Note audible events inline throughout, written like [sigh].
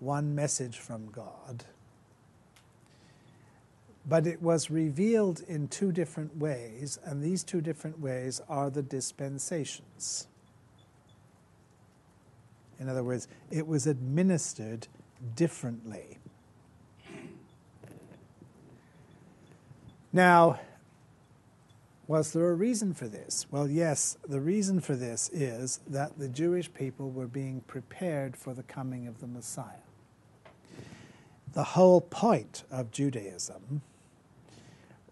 one message from God, but it was revealed in two different ways, and these two different ways are the dispensations. In other words, it was administered differently. Now, was there a reason for this? Well, yes, the reason for this is that the Jewish people were being prepared for the coming of the Messiah. The whole point of Judaism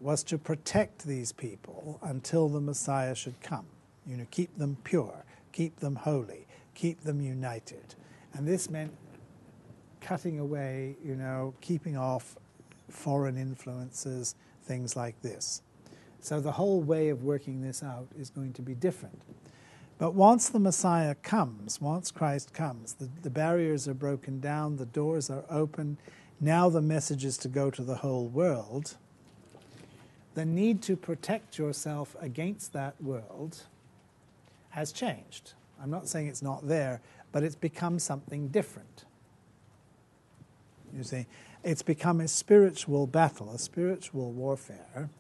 was to protect these people until the Messiah should come. You know, keep them pure, keep them holy, keep them united. And this meant cutting away, you know, keeping off foreign influences, things like this. So the whole way of working this out is going to be different. But once the Messiah comes, once Christ comes, the, the barriers are broken down, the doors are open. Now the message is to go to the whole world. The need to protect yourself against that world has changed. I'm not saying it's not there, but it's become something different. You see, it's become a spiritual battle, a spiritual warfare,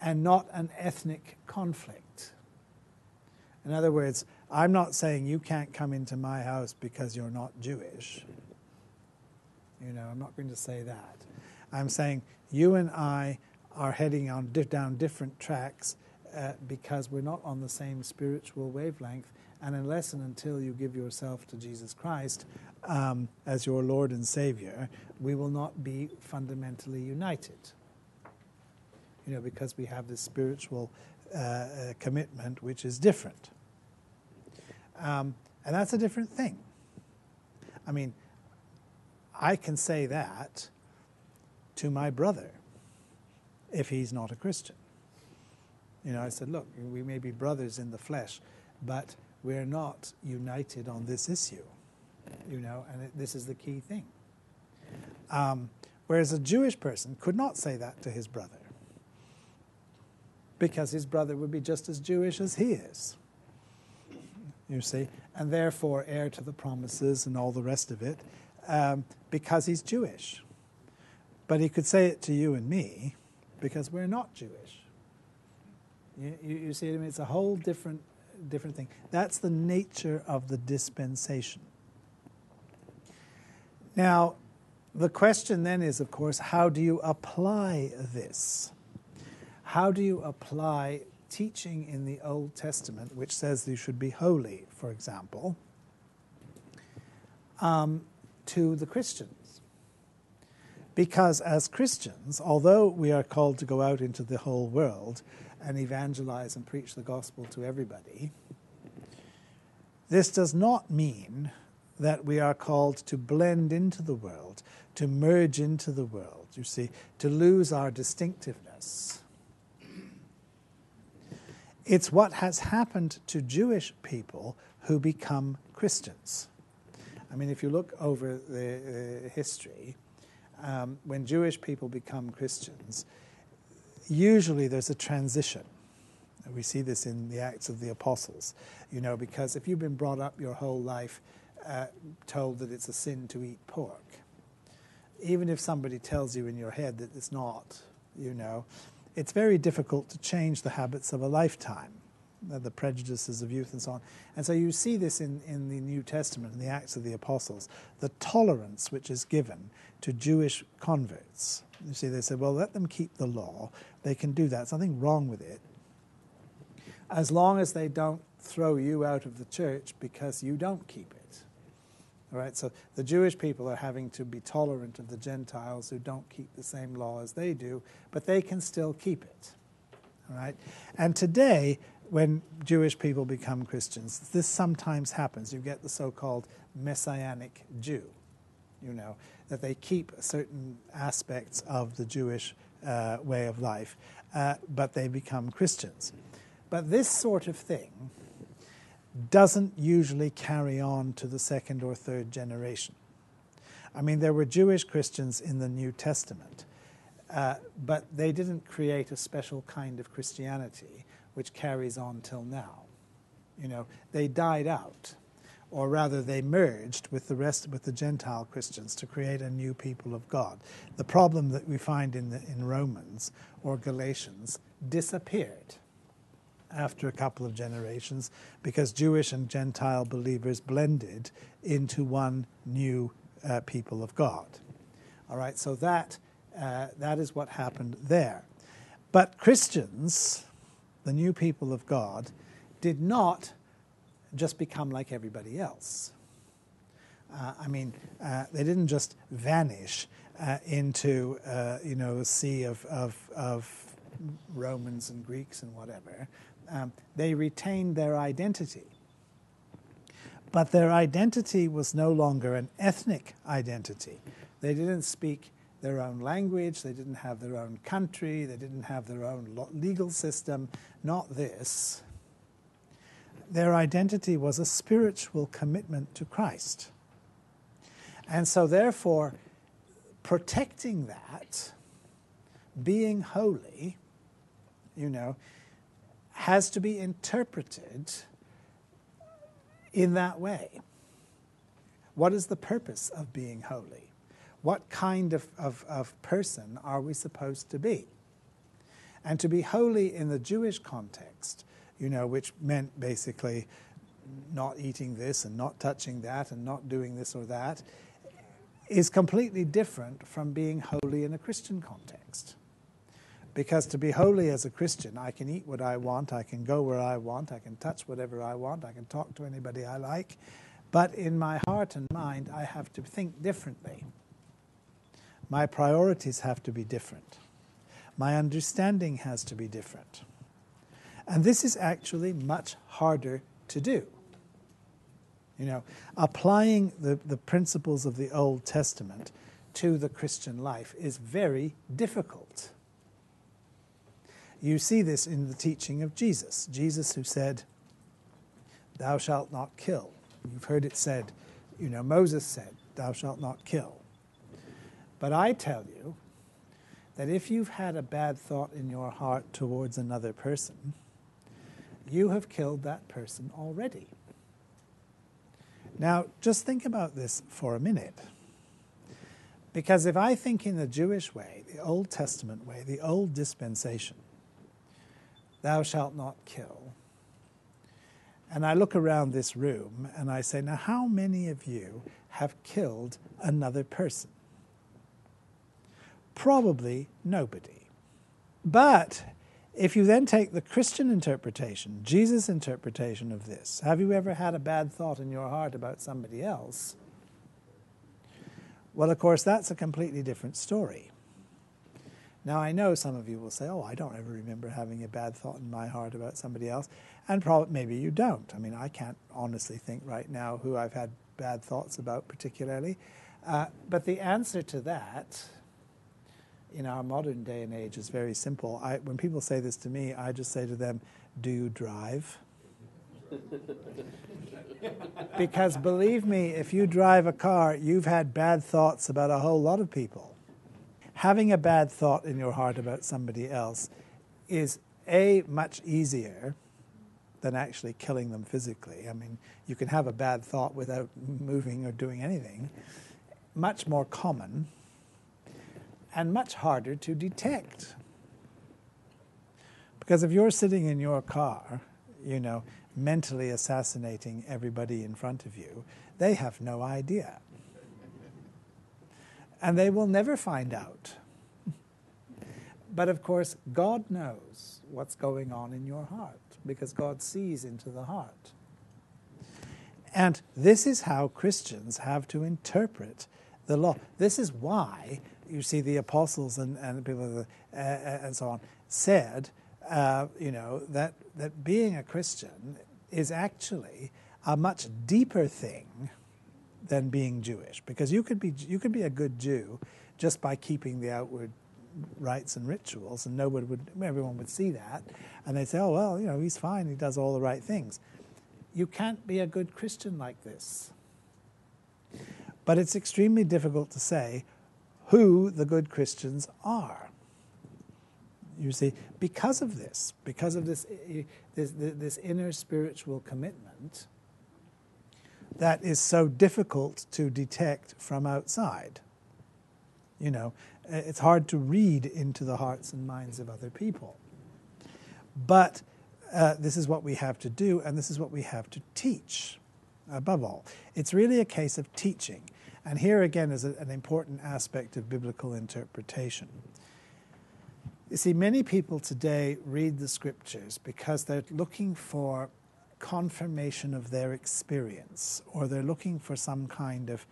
and not an ethnic conflict. In other words, I'm not saying you can't come into my house because you're not Jewish. You know, I'm not going to say that. I'm saying you and I are heading on down different tracks uh, because we're not on the same spiritual wavelength. And unless and until you give yourself to Jesus Christ um, as your Lord and Savior, we will not be fundamentally united. You know, because we have this spiritual uh, uh, commitment which is different. Um, and that's a different thing. I mean, I can say that to my brother if he's not a Christian. You know, I said, look, we may be brothers in the flesh, but we're not united on this issue. You know, and it, this is the key thing. Um, whereas a Jewish person could not say that to his brother because his brother would be just as Jewish as he is. You see, and therefore heir to the promises and all the rest of it um, because he's Jewish. But he could say it to you and me because we're not Jewish. You, you, you see, I mean, it's a whole different, different thing. That's the nature of the dispensation. Now, the question then is, of course, how do you apply this? How do you apply teaching in the Old Testament, which says you should be holy, for example, um, to the Christians? Because as Christians, although we are called to go out into the whole world and evangelize and preach the gospel to everybody, this does not mean that we are called to blend into the world, to merge into the world, you see, to lose our distinctiveness. It's what has happened to Jewish people who become Christians. I mean, if you look over the uh, history, um, when Jewish people become Christians, usually there's a transition. We see this in the Acts of the Apostles, you know, because if you've been brought up your whole life uh, told that it's a sin to eat pork, even if somebody tells you in your head that it's not, you know, it's very difficult to change the habits of a lifetime, Uh, the prejudices of youth and so on. And so you see this in, in the New Testament, in the Acts of the Apostles, the tolerance which is given to Jewish converts. You see, they said, well, let them keep the law. They can do that. Nothing wrong with it. As long as they don't throw you out of the church because you don't keep it. All right, so the Jewish people are having to be tolerant of the Gentiles who don't keep the same law as they do, but they can still keep it. All right, and today, when Jewish people become Christians, this sometimes happens. You get the so called Messianic Jew. you know, that they keep certain aspects of the Jewish uh, way of life, uh, but they become Christians. But this sort of thing doesn't usually carry on to the second or third generation. I mean, there were Jewish Christians in the New Testament, uh, but they didn't create a special kind of Christianity which carries on till now. You know, they died out, or rather, they merged with the rest with the Gentile Christians to create a new people of God. The problem that we find in the, in Romans or Galatians disappeared after a couple of generations because Jewish and Gentile believers blended into one new uh, people of God. All right, so that, uh, that is what happened there. But Christians, the new people of God, did not just become like everybody else. Uh, I mean, uh, they didn't just vanish uh, into, uh, you know, a sea of, of, of Romans and Greeks and whatever um, they retained their identity. But their identity was no longer an ethnic identity. They didn't speak their own language, they didn't have their own country, they didn't have their own legal system. Not this. Their identity was a spiritual commitment to Christ. And so, therefore, protecting that, being holy, you know, has to be interpreted in that way. What is the purpose of being holy? What kind of, of, of person are we supposed to be? And to be holy in the Jewish context, you know, which meant basically not eating this and not touching that and not doing this or that, is completely different from being holy in a Christian context. Because to be holy as a Christian, I can eat what I want, I can go where I want, I can touch whatever I want, I can talk to anybody I like. But in my heart and mind, I have to think differently. My priorities have to be different. My understanding has to be different. And this is actually much harder to do. You know, applying the, the principles of the Old Testament to the Christian life is very difficult. You see this in the teaching of Jesus. Jesus, who said, Thou shalt not kill. You've heard it said, you know, Moses said, Thou shalt not kill. But I tell you that if you've had a bad thought in your heart towards another person, you have killed that person already. Now, just think about this for a minute. Because if I think in the Jewish way, the Old Testament way, the old dispensation, Thou shalt not kill. And I look around this room and I say, Now, how many of you have killed another person? Probably nobody. But if you then take the Christian interpretation, Jesus' interpretation of this, have you ever had a bad thought in your heart about somebody else? Well, of course, that's a completely different story. Now, I know some of you will say, oh, I don't ever remember having a bad thought in my heart about somebody else. And probably, maybe you don't. I mean, I can't honestly think right now who I've had bad thoughts about particularly. Uh, but the answer to that in our modern day and age is very simple. I, when people say this to me, I just say to them, Do you drive? [laughs] because believe me, if you drive a car, you've had bad thoughts about a whole lot of people having a bad thought in your heart about somebody else is a much easier than actually killing them physically. I mean, you can have a bad thought without moving or doing anything. Much more common and much harder to detect. Because if you're sitting in your car, you know, mentally assassinating everybody in front of you, they have no idea and they will never find out. But of course, God knows what's going on in your heart because God sees into the heart. And this is how Christians have to interpret the law. This is why you see the apostles and, and people uh, uh, and so on said, uh, you know, that, that being a Christian is actually a much deeper thing than being Jewish, because you could be you could be a good Jew just by keeping the outward rites and rituals, and nobody would everyone would see that, and they'd say, "Oh well, you know, he's fine. He does all the right things." You can't be a good Christian like this. But it's extremely difficult to say who the good Christians are. You see, because of this, because of this, this, this inner spiritual commitment that is so difficult to detect from outside. You know, it's hard to read into the hearts and minds of other people. But uh, this is what we have to do, and this is what we have to teach, above all. It's really a case of teaching. And here again is a, an important aspect of biblical interpretation. You see, many people today read the scriptures because they're looking for confirmation of their experience, or they're looking for some kind of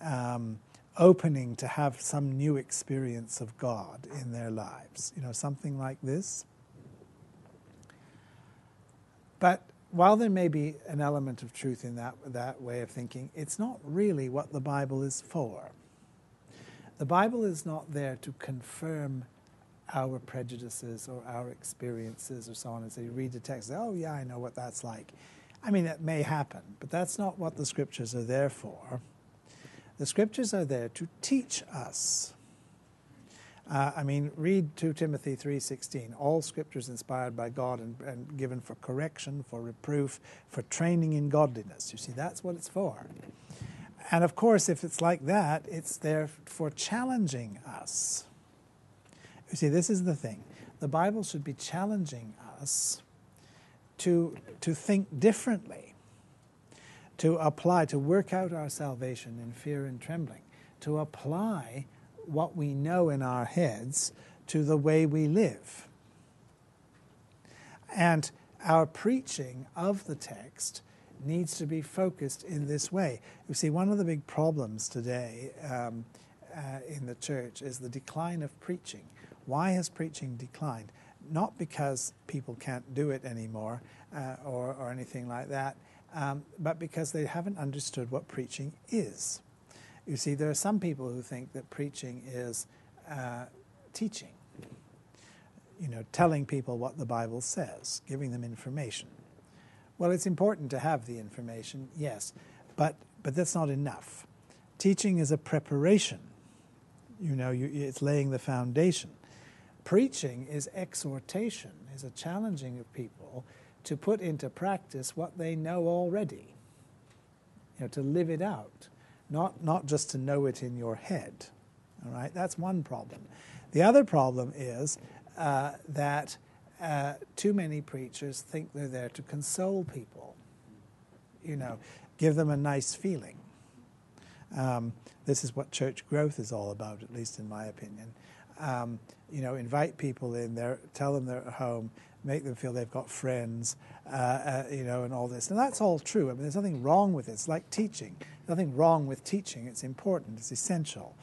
um, opening to have some new experience of God in their lives. You know, something like this. But while there may be an element of truth in that, that way of thinking, it's not really what the Bible is for. The Bible is not there to confirm our prejudices or our experiences or so on. And so you read the text, oh, yeah, I know what that's like. I mean, that may happen, but that's not what the scriptures are there for. The scriptures are there to teach us. Uh, I mean, read 2 Timothy 3.16. All scriptures inspired by God and, and given for correction, for reproof, for training in godliness. You see, that's what it's for. And of course, if it's like that, it's there for challenging us. You see, this is the thing. The Bible should be challenging us to, to think differently, to apply, to work out our salvation in fear and trembling, to apply what we know in our heads to the way we live. And our preaching of the text needs to be focused in this way. You see, one of the big problems today um, uh, in the church is the decline of preaching. Why has preaching declined? Not because people can't do it anymore uh, or, or anything like that, um, but because they haven't understood what preaching is. You see, there are some people who think that preaching is uh, teaching, you know, telling people what the Bible says, giving them information. Well, it's important to have the information, yes, but, but that's not enough. Teaching is a preparation. You know, you, it's laying the foundation. Preaching is exhortation, is a challenging of people to put into practice what they know already, you know, to live it out, not, not just to know it in your head. All right, that's one problem. The other problem is uh, that uh, too many preachers think they're there to console people, you know, give them a nice feeling. Um, this is what church growth is all about, at least in my opinion um, you know, invite people in there, tell them they're at home, make them feel they've got friends, uh, uh, you know, and all this. And that's all true. I mean, there's nothing wrong with it. It's like teaching. Nothing wrong with teaching. It's important. It's essential.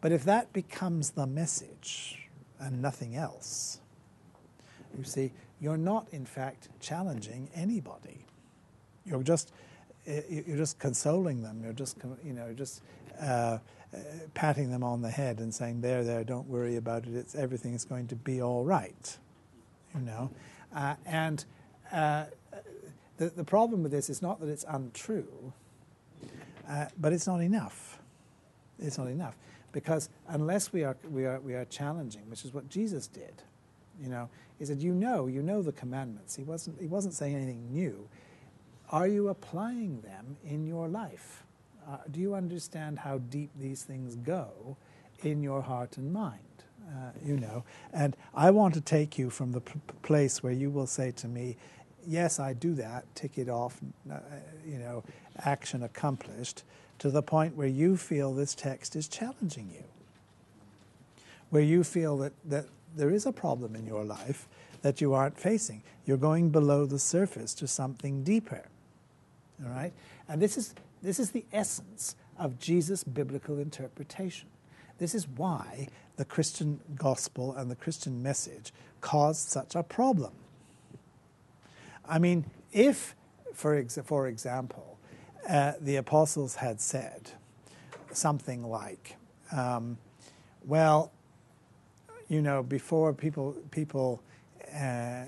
But if that becomes the message and nothing else, you see, you're not in fact challenging anybody. You're just eh, you're just consoling them. You're just you know just. Uh, uh, patting them on the head and saying, "There, there, don't worry about it. It's everything is going to be all right," you know. Uh, and uh, the the problem with this is not that it's untrue, uh, but it's not enough. It's not enough because unless we are we are we are challenging, which is what Jesus did, you know, he said, "You know, you know the commandments." He wasn't he wasn't saying anything new. Are you applying them in your life? uh, do you understand how deep these things go in your heart and mind? Uh, you know, and I want to take you from the place where you will say to me, "Yes, I do that. Tick it off. Uh, you know, action accomplished." To the point where you feel this text is challenging you, where you feel that that there is a problem in your life that you aren't facing. You're going below the surface to something deeper. All right, and this is this is the essence of Jesus' biblical interpretation. This is why the Christian gospel and the Christian message caused such a problem. I mean, if, for, ex- for example, uh, the apostles had said something like, um, well, you know, before people, people uh,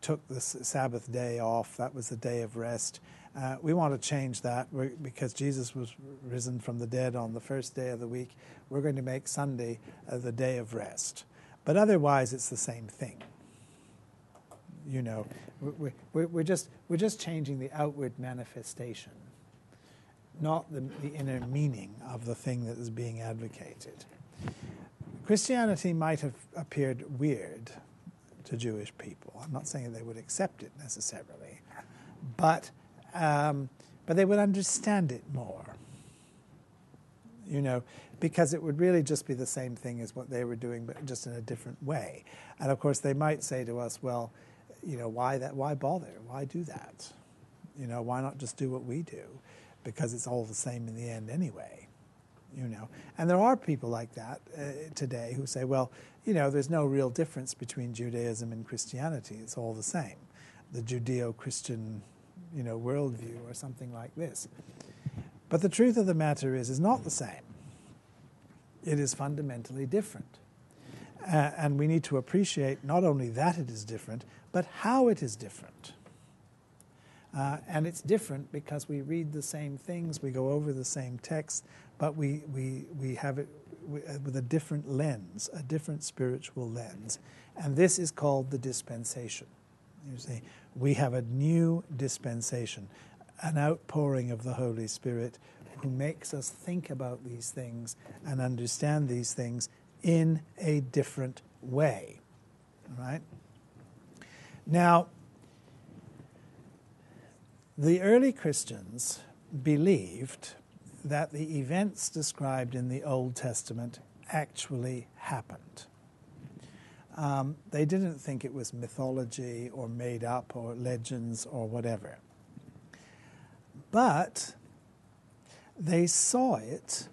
took the Sabbath day off, that was the day of rest. Uh, we want to change that because Jesus was risen from the dead on the first day of the week. We're going to make Sunday uh, the day of rest. But otherwise, it's the same thing. You know, we're, we're, we're, just, we're just changing the outward manifestation, not the, the inner meaning of the thing that is being advocated. Christianity might have appeared weird to Jewish people. I'm not saying they would accept it necessarily, but um, but they would understand it more. You know, because it would really just be the same thing as what they were doing, but just in a different way. And of course, they might say to us, "Well, you know, why that? Why bother? Why do that? You know, why not just do what we do? Because it's all the same in the end anyway." You know, and there are people like that uh, today who say, "Well, you know, there's no real difference between Judaism and Christianity. It's all the same. The Judeo-Christian you know, worldview or something like this. But the truth of the matter is, is not the same. It is fundamentally different. Uh, and we need to appreciate not only that it is different, but how it is different. Uh, and it's different because we read the same things, we go over the same text, but we, we, we have it uh, with a different lens, a different spiritual lens. And this is called the dispensation. You see, we have a new dispensation, an outpouring of the Holy Spirit who makes us think about these things and understand these things in a different way. All right? Now, the early Christians believed that the events described in the Old Testament actually happened. Um, they didn't think it was mythology or made up or legends or whatever. But they saw it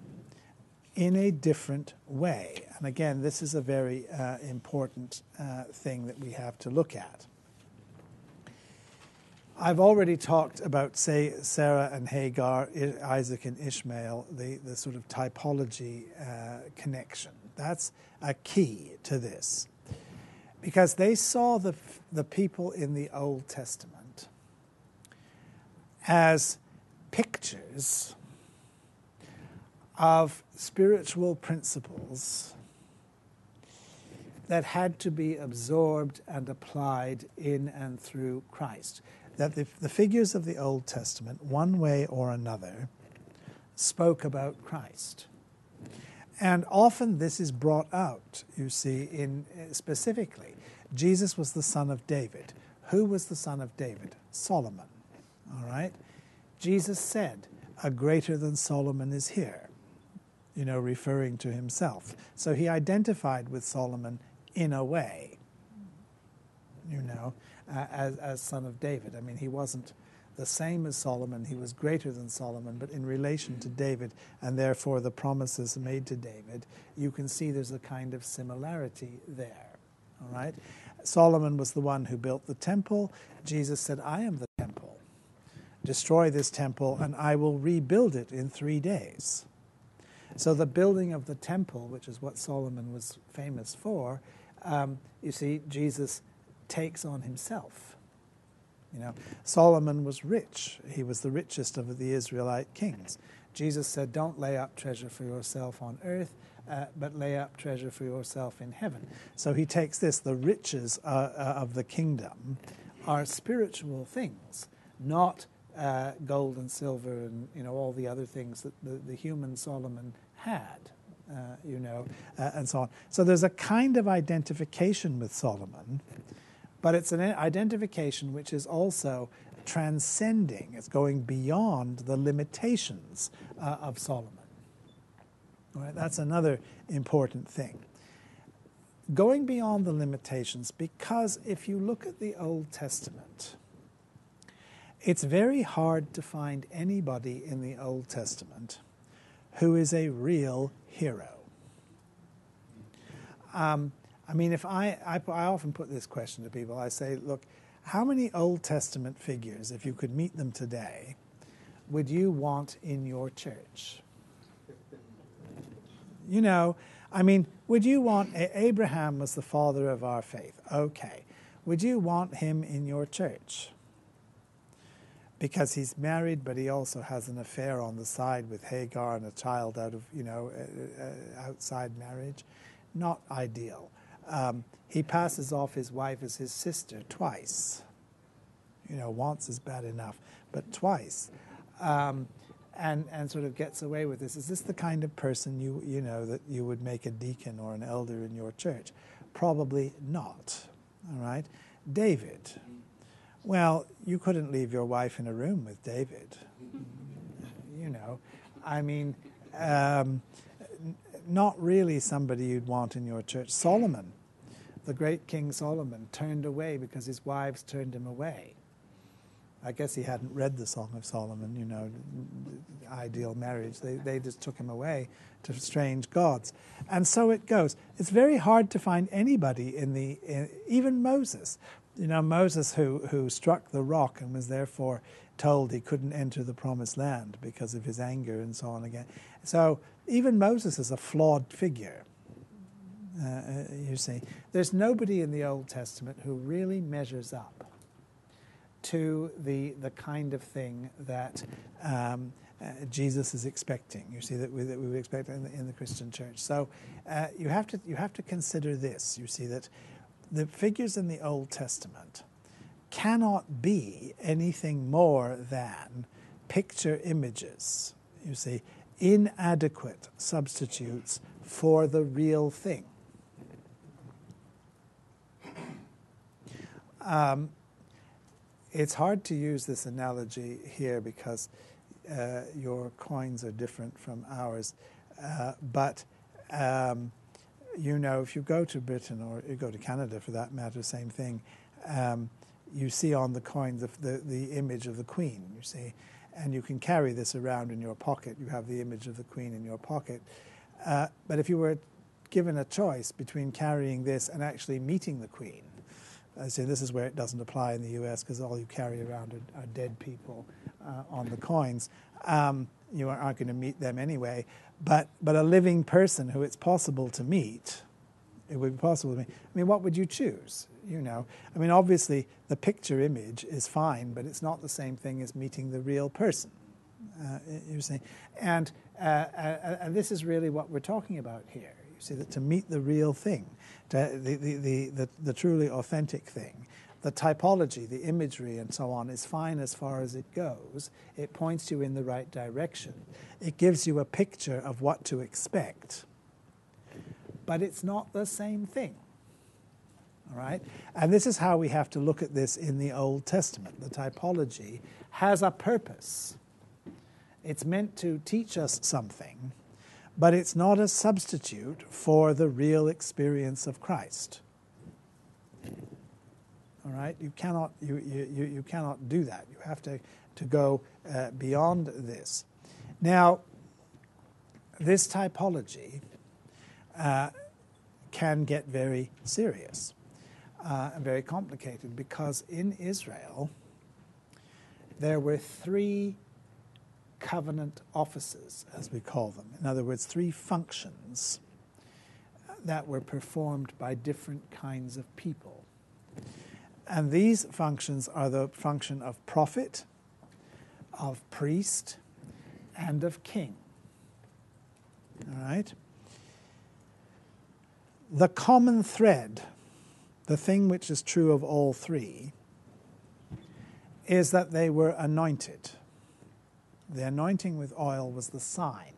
in a different way. And again, this is a very uh, important uh, thing that we have to look at. I've already talked about, say, Sarah and Hagar, Isaac and Ishmael, the, the sort of typology uh, connection. That's a key to this because they saw the, the people in the Old Testament as pictures of spiritual principles that had to be absorbed and applied in and through Christ. That the, the figures of the Old Testament, one way or another, spoke about Christ. And often this is brought out, you see, in uh, specifically. Jesus was the son of David. Who was the son of David? Solomon. All right? Jesus said, A greater than Solomon is here, you know, referring to himself. So he identified with Solomon in a way, you know, uh, as, as son of David. I mean, he wasn't the same as Solomon. He was greater than Solomon, but in relation to David, and therefore the promises made to David, you can see there's a kind of similarity there. All right? Solomon was the one who built the temple. Jesus said, I am the temple. Destroy this temple, and I will rebuild it in three days. So, the building of the temple, which is what Solomon was famous for, um, you see, Jesus takes on himself. You know, Solomon was rich. He was the richest of the Israelite kings. Jesus said, Don't lay up treasure for yourself on earth, uh, but lay up treasure for yourself in heaven. So he takes this the riches uh, uh, of the kingdom are spiritual things, not uh, gold and silver and you know all the other things that the, the human Solomon had. Uh, you know, uh, and so on. So there's a kind of identification with Solomon but it's an identification which is also transcending, it's going beyond the limitations uh, of Solomon. All right, that's another important thing. Going beyond the limitations, because if you look at the Old Testament, it's very hard to find anybody in the Old Testament who is a real hero. Um, I mean, if I, I, I often put this question to people, I say, look, how many Old Testament figures, if you could meet them today, would you want in your church? You know, I mean, would you want Abraham was the father of our faith? Okay. Would you want him in your church? Because he's married, but he also has an affair on the side with Hagar and a child out of, you know, uh, uh, outside marriage. Not ideal. Um, he passes off his wife as his sister twice. You know, once is bad enough, but twice. Um, and, and sort of gets away with this. Is this the kind of person you, you know that you would make a deacon or an elder in your church? Probably not. All right? David. Well, you couldn't leave your wife in a room with David. You know, I mean, um, not really somebody you'd want in your church. Solomon, the great King Solomon, turned away because his wives turned him away. I guess he hadn't read the Song of Solomon, you know, ideal marriage. They, they just took him away to strange gods. And so it goes. It's very hard to find anybody in the, in, even Moses. You know, Moses who, who struck the rock and was therefore told he couldn't enter the promised land because of his anger and so on again. So even Moses is a flawed figure. Uh, uh you see, there's nobody in the Old Testament who really measures up to the, the kind of thing that um, uh, Jesus is expecting. You see that we, that we would expect in the, in the Christian church. So uh, you have to you have to consider this. You see that the figures in the Old Testament cannot be anything more than picture images. You see, inadequate substitutes for the real thing. Um, it's hard to use this analogy here because uh, your coins are different from ours. Uh, but um, you know, if you go to Britain or you go to Canada for that matter, same thing, um, you see on the coins the, the image of the Queen, you see, and you can carry this around in your pocket. You have the image of the Queen in your pocket. Uh, but if you were given a choice between carrying this and actually meeting the Queen, I say this is where it doesn't apply in the US because all you carry around are, are dead people uh, on the coins. Um, you aren't going to meet them anyway. But, but a living person who it's possible to meet, it would be possible to meet. I mean, what would you choose? You know, I mean, obviously the picture image is fine, but it's not the same thing as meeting the real person. Uh, you see, and uh, uh, and this is really what we're talking about here. You see that to meet the real thing, to, the, the, the, the, the truly authentic thing, the typology, the imagery, and so on is fine as far as it goes. It points you in the right direction. It gives you a picture of what to expect. But it's not the same thing. All right? And this is how we have to look at this in the Old Testament. The typology has a purpose. It's meant to teach us something, but it's not a substitute for the real experience of Christ. All right, you cannot you, you, you cannot do that. You have to to go uh, beyond this. Now, this typology uh, can get very serious uh, and very complicated because in Israel there were three covenant offices, as we call them. In other words, three functions that were performed by different kinds of people. And these functions are the function of prophet, of priest, and of king. All right? The common thread, the thing which is true of all three, is that they were anointed. The anointing with oil was the sign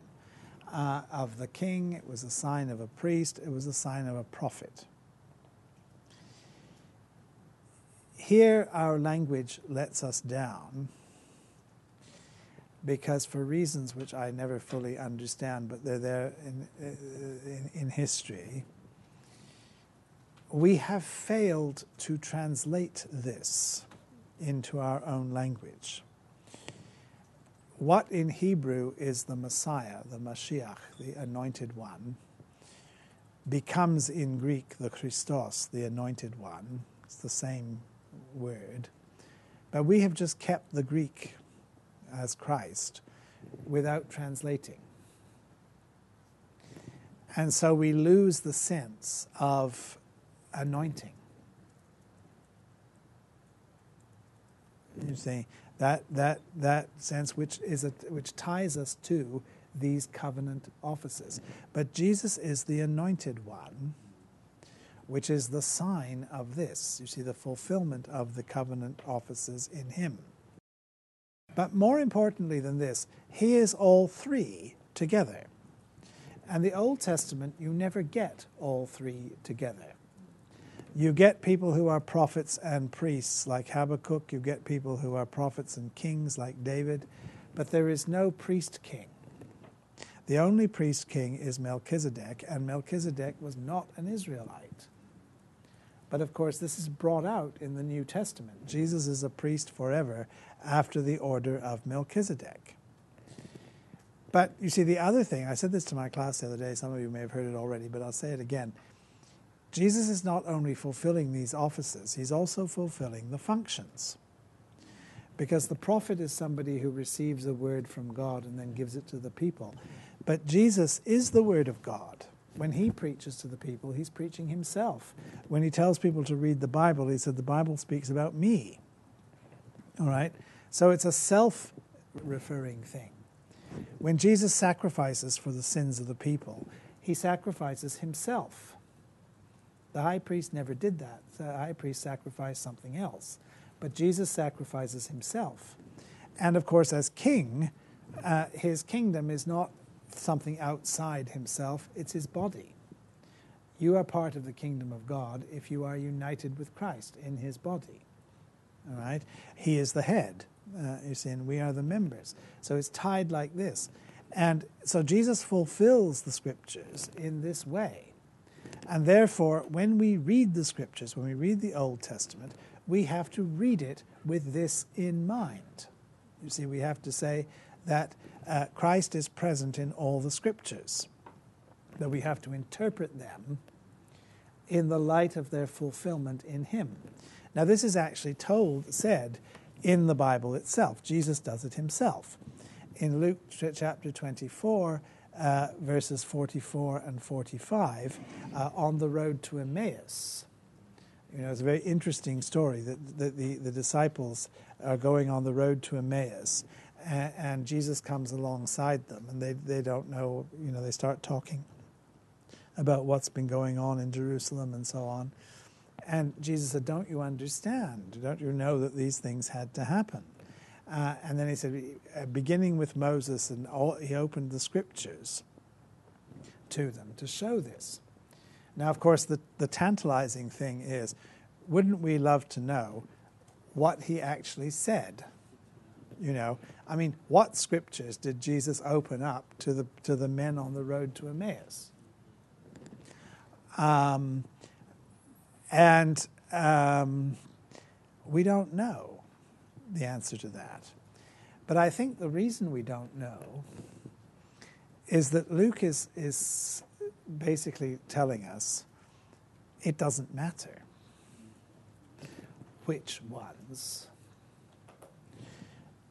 uh, of the king, it was a sign of a priest, it was a sign of a prophet. Here, our language lets us down because, for reasons which I never fully understand, but they're there in, in, in history, we have failed to translate this into our own language. What in Hebrew is the Messiah, the Mashiach, the anointed one, becomes in Greek the Christos, the anointed one. It's the same word. But we have just kept the Greek as Christ without translating. And so we lose the sense of anointing. You see, that, that, that sense which, is a, which ties us to these covenant offices. But Jesus is the anointed one, which is the sign of this. You see, the fulfillment of the covenant offices in him. But more importantly than this, he is all three together. And the Old Testament, you never get all three together. You get people who are prophets and priests like Habakkuk, you get people who are prophets and kings like David, but there is no priest king. The only priest king is Melchizedek, and Melchizedek was not an Israelite. But of course, this is brought out in the New Testament. Jesus is a priest forever after the order of Melchizedek. But you see, the other thing, I said this to my class the other day, some of you may have heard it already, but I'll say it again. Jesus is not only fulfilling these offices, he's also fulfilling the functions. Because the prophet is somebody who receives a word from God and then gives it to the people. But Jesus is the word of God. When he preaches to the people, he's preaching himself. When he tells people to read the Bible, he said, The Bible speaks about me. All right? So it's a self referring thing. When Jesus sacrifices for the sins of the people, he sacrifices himself. The high priest never did that. The high priest sacrificed something else. But Jesus sacrifices himself. And of course, as king, uh, his kingdom is not something outside himself, it's his body. You are part of the kingdom of God if you are united with Christ in his body. All right? He is the head uh, you see, and we are the members. So it's tied like this. And so Jesus fulfills the scriptures in this way. And therefore, when we read the scriptures, when we read the Old Testament, we have to read it with this in mind. You see, we have to say that uh, Christ is present in all the scriptures, that we have to interpret them in the light of their fulfillment in Him. Now, this is actually told, said in the Bible itself. Jesus does it himself. In Luke chapter 24, uh, verses 44 and 45, uh, on the road to Emmaus. You know, it's a very interesting story that, that the, the disciples are going on the road to Emmaus, and, Jesus comes alongside them, and they, they don't know, you know, they start talking about what's been going on in Jerusalem and so on. And Jesus said, Don't you understand? Don't you know that these things had to happen? Uh, and then he said, uh, beginning with Moses, and all, he opened the scriptures to them to show this. Now, of course, the, the tantalizing thing is, wouldn't we love to know what he actually said? You know, I mean, what scriptures did Jesus open up to the to the men on the road to Emmaus? Um, and um, we don't know the answer to that. But I think the reason we don't know is that Luke is, is basically telling us it doesn't matter which ones,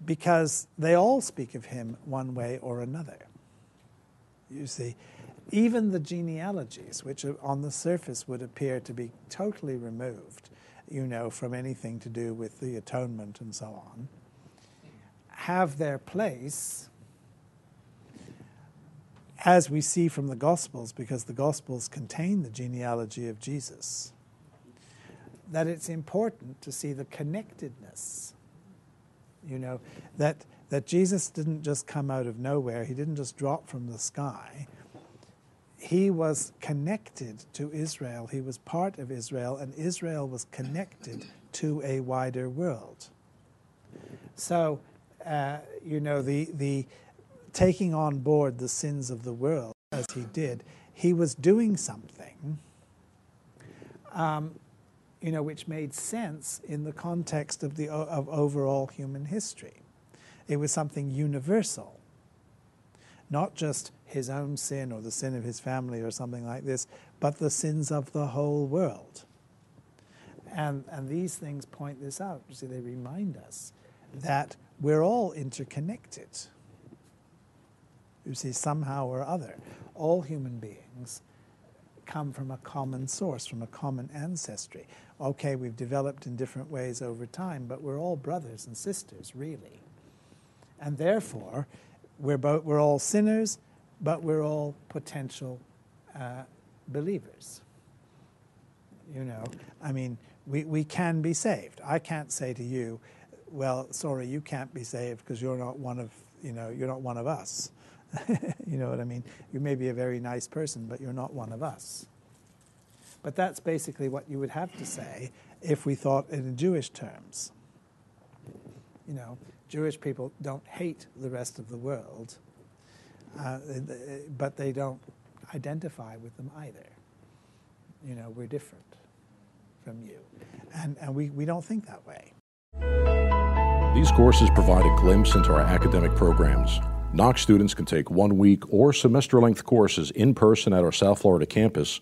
because they all speak of him one way or another. You see, even the genealogies, which on the surface would appear to be totally removed, you know, from anything to do with the atonement and so on, have their place as we see from the Gospels, because the Gospels contain the genealogy of Jesus, that it's important to see the connectedness. You know, that, that Jesus didn't just come out of nowhere, he didn't just drop from the sky he was connected to Israel. He was part of Israel, and Israel was connected to a wider world. So, uh, you know, the, the taking on board the sins of the world as he did, he was doing something, um, you know, which made sense in the context of the of overall human history. It was something universal, not just his own sin or the sin of his family or something like this, but the sins of the whole world. And, and these things point this out. You see, they remind us that we're all interconnected. You see, somehow or other, all human beings come from a common source, from a common ancestry. Okay, we've developed in different ways over time, but we're all brothers and sisters, really. And therefore, we're, both, we're all sinners, but we're all potential uh, believers. You know, I mean, we, we can be saved. I can't say to you, well, sorry, you can't be saved because you're not one of, you know, you're not one of us. [laughs] you know what I mean? You may be a very nice person, but you're not one of us. But that's basically what you would have to say if we thought in Jewish terms. You know, Jewish people don't hate the rest of the world, uh, but they don't identify with them either. You know, we're different from you. And, and we, we don't think that way. These courses provide a glimpse into our academic programs. Knox students can take one week or semester length courses in person at our South Florida campus